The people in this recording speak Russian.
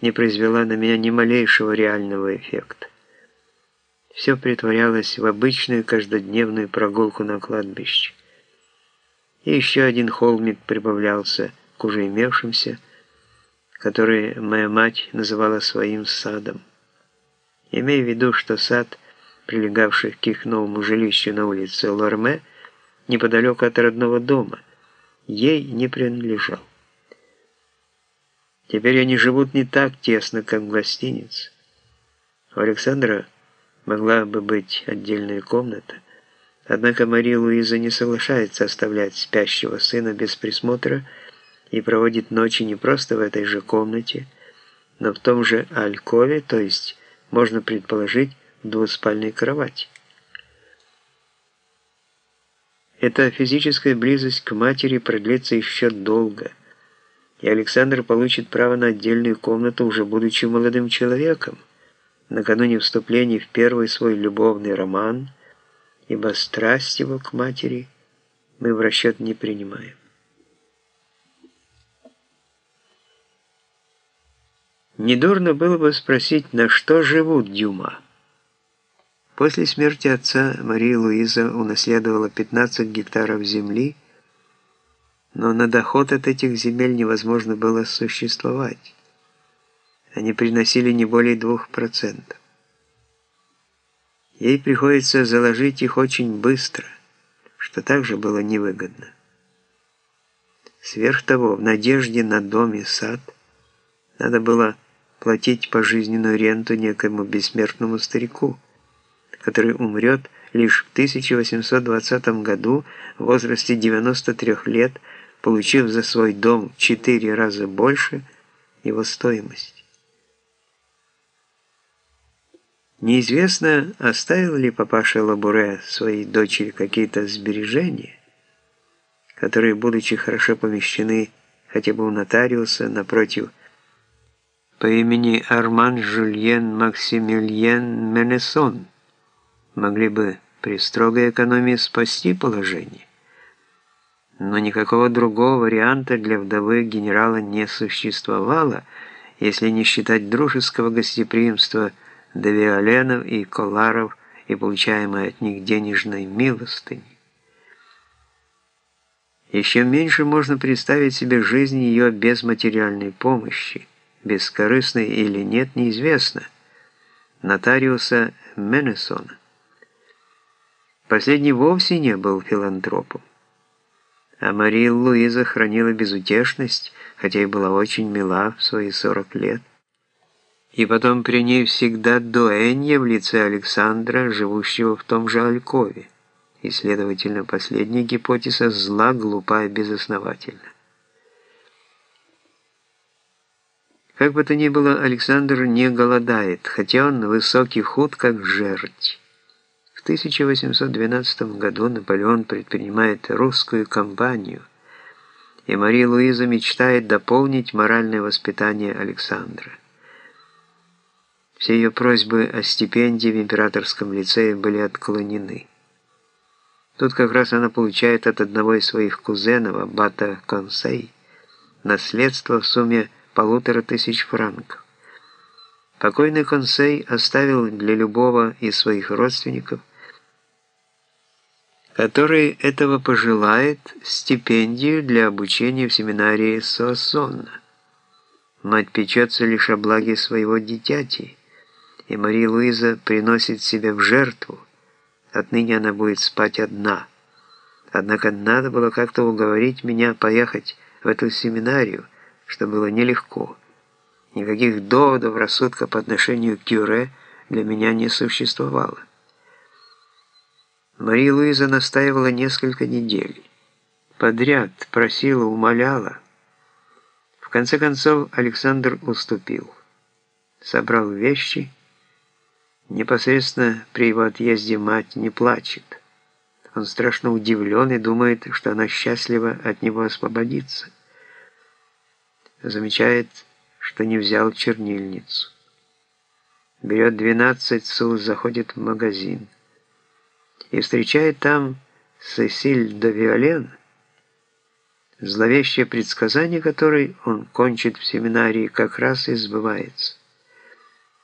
не произвела на меня ни малейшего реального эффекта. Все притворялось в обычную каждодневную прогулку на кладбище. И еще один холмик прибавлялся к уже имевшимся, который моя мать называла своим садом. Имея в виду, что сад, прилегавший к их новому жилищу на улице Лорме, неподалеку от родного дома, ей не принадлежал. Теперь они живут не так тесно, как в. У Александра могла бы быть отдельная комната, однако Мария Луиза не соглашается оставлять спящего сына без присмотра и проводит ночи не просто в этой же комнате, но в том же алькове, то есть, можно предположить, в двуспальной кровати. Эта физическая близость к матери продлится еще долго – и Александр получит право на отдельную комнату, уже будучи молодым человеком, накануне вступления в первый свой любовный роман, ибо страсть его к матери мы в расчет не принимаем. Недурно было бы спросить, на что живут Дюма. После смерти отца Мария Луиза унаследовала 15 гектаров земли, но на доход от этих земель невозможно было существовать. Они приносили не более 2%. Ей приходится заложить их очень быстро, что также было невыгодно. Сверх того, в надежде на дом и сад надо было платить пожизненную ренту некоему бессмертному старику, который умрет лишь в 1820 году в возрасте 93 лет получив за свой дом в четыре раза больше его стоимости. Неизвестно, оставил ли папаша Лабуре своей дочери какие-то сбережения, которые, будучи хорошо помещены хотя бы у нотариуса напротив по имени Арман Жюльен Максимилиен Менесон, могли бы при строгой экономии спасти положение но никакого другого варианта для вдовы генерала не существовало, если не считать дружеского гостеприимства Девиоленов и Коларов и получаемой от них денежной милостыни. Еще меньше можно представить себе жизнь ее без материальной помощи, бескорыстной или нет, неизвестно, нотариуса Менесона. Последний вовсе не был филантропом. А Мария Луиза хранила безутешность, хотя и была очень мила в свои 40 лет. И потом при ней всегда дуэнья в лице Александра, живущего в том же Алькове. И, следовательно, последняя гипотеза зла, глупа и безосновательна. Как бы то ни было, Александр не голодает, хотя он высокий худ, как жерть. 1812 году Наполеон предпринимает русскую кампанию, и Мария Луиза мечтает дополнить моральное воспитание Александра. Все ее просьбы о стипендии в императорском лицее были отклонены. Тут как раз она получает от одного из своих кузенов, аббата Консей, наследство в сумме полутора тысяч франков. Покойный Консей оставил для любого из своих родственников который этого пожелает, стипендию для обучения в семинарии Соассонна. Мать печется лишь о благе своего дитяти, и Мария Луиза приносит себя в жертву. Отныне она будет спать одна. Однако надо было как-то уговорить меня поехать в эту семинарию, что было нелегко. Никаких доводов рассудка по отношению к Кюре для меня не существовало. Мария Луиза настаивала несколько недель. Подряд просила, умоляла. В конце концов Александр уступил. Собрал вещи. Непосредственно при его отъезде мать не плачет. Он страшно удивлен и думает, что она счастлива от него освободиться. Замечает, что не взял чернильницу. Берет 12 су, заходит в магазин и встречает там Сесиль де Виолен, зловещее предсказание которой он кончит в семинарии, как раз и сбывается.